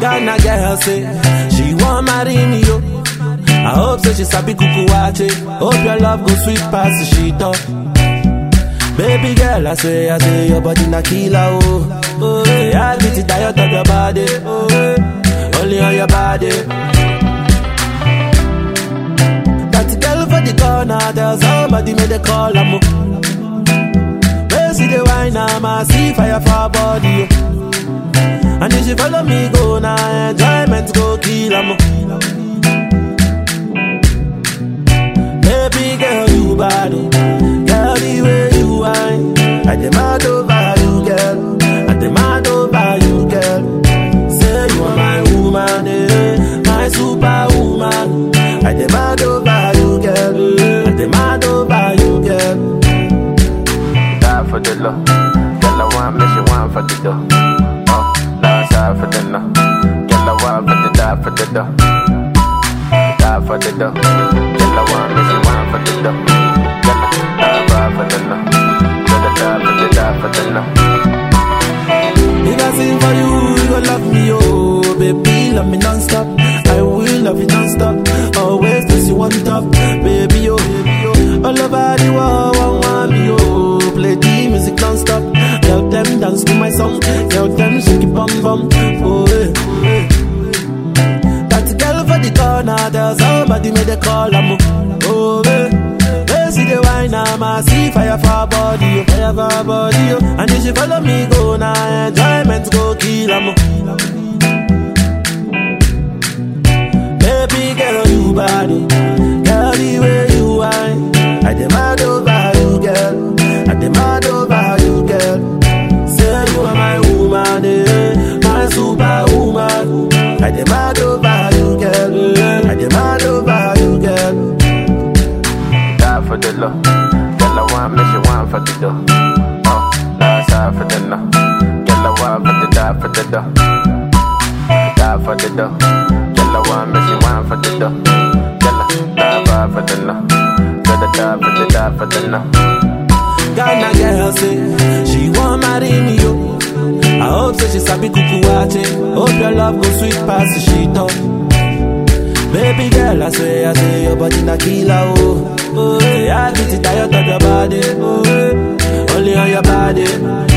Ghana girl say she want. I hope say she sabi kuku waakye. Hope your love go sweet past the sheet up. Baby girl, I say, I say your body na killer oh. Oh, diet of your body. Oh, only on your body. That girl for the corner, there's somebody made a call. I'm see oh. the wine, I'm a see fire for body. oh. And if you follow me, go now, enjoyment go kill 'em. Oh. For the love. Tell her one, but she want for the dough. Oh, die side for the no. Tell her one for the die for the dough. Die for the dough. Tell her one, but she want for the dough. Her die five for the no. Tell her die for the die for the no. If I sing for you, you gon' love me, oh Baby, love me non-stop I will love you non-stop Always place you on top Baby, oh, baby, oh All over the world, dance to my song Tell them shake it bum bum Oh, eh. That girl for the corner There's somebody made a call, I'm Oh, eh They see the wine, I'm a see fire for body, oh, fire for body, oh. And if she follow me, go now, enjoyment go kill 'em. Baby girl, you bad, I demand over you, girl. I demand over you, girl. Oh, die for the love. Tell her one, but she want for the dough. Oh, die side for the no. Tell her one for the die for the dough. Die for the dough. Tell her one, but she want for the dough. Tell her die for the no. Tell her die for the die for the no. Ghana girl say she want marry me yo. I hope say she sabi kuku waakye love go sweet past the sheet up. Oh. Baby girl, I swear, I say your body na killer, oh. Oh, I get it, of your body, oh. Only on your body.